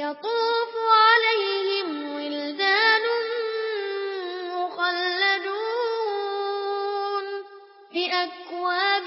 يطوف عليهم ولدان مخلدون بأكواب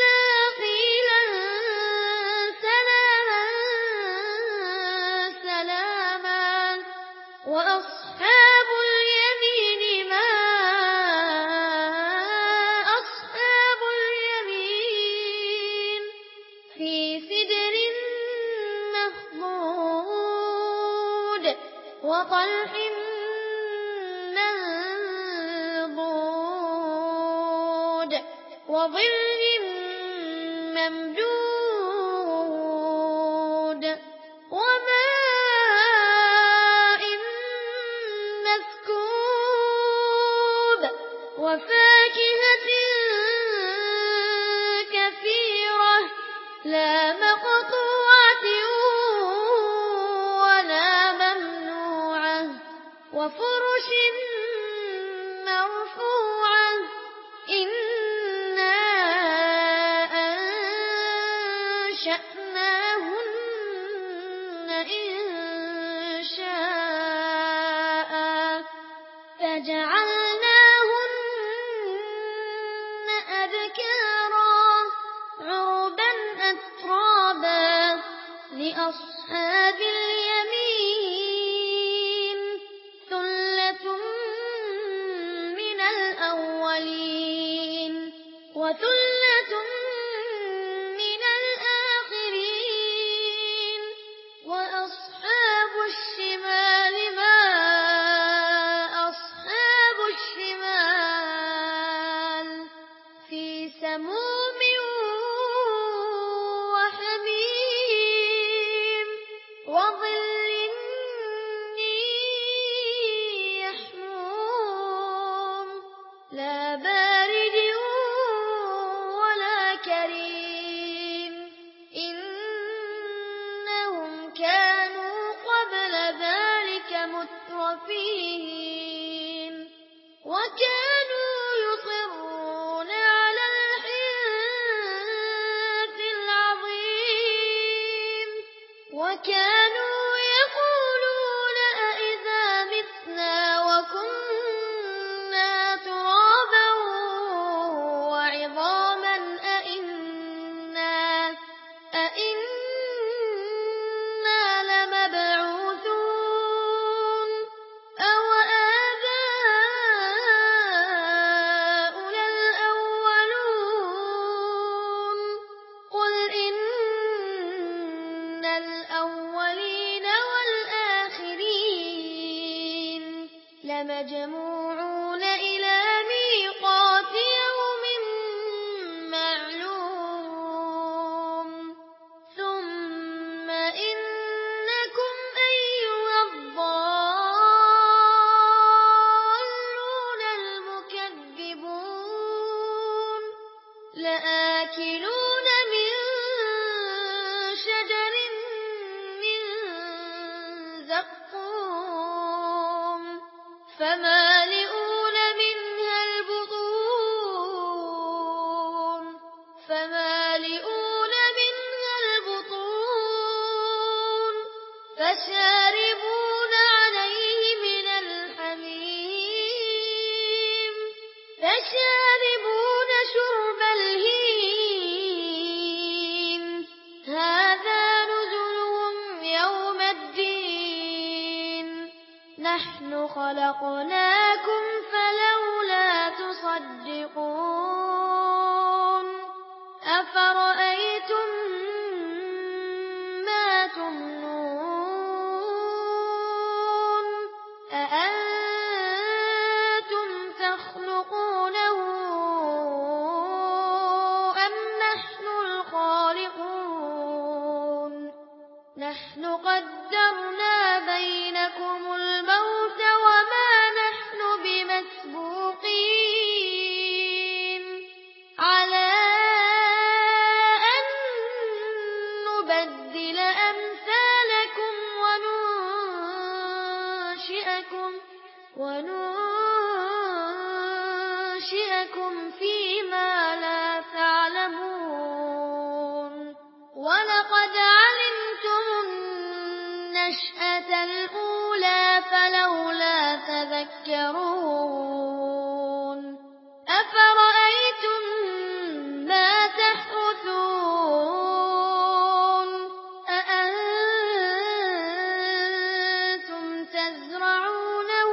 وظل ممدود أبكارا عربا أترابا لأصحاب اليمين كانوا لَمَجْمُوعُونَ إِلَى مِيقَاتِ يَوْمٍ مَّعْلُومٍ. ثُمَّ إِنَّكُمْ أَيُّهَا الضَّالُّونَ الْمُكَذِّبُونَ. لَآكِلُونَ فما خَلَقْنَا فلولا تذكرون أفرأيتم ما تحرثون أأنتم تزرعونه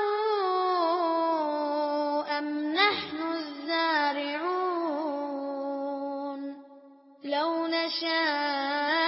أم نحن الزارعون لو نشاء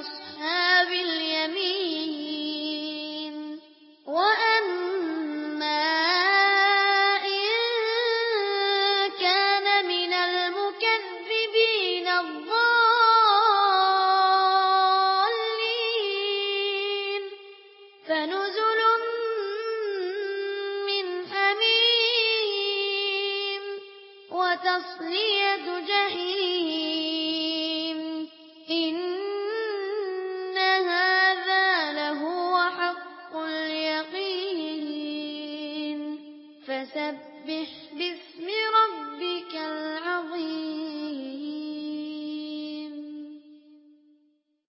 أصحاب اليمين. وأما إن كان من المكذبين الضالين. فنزل من حميم. وتصلية جنة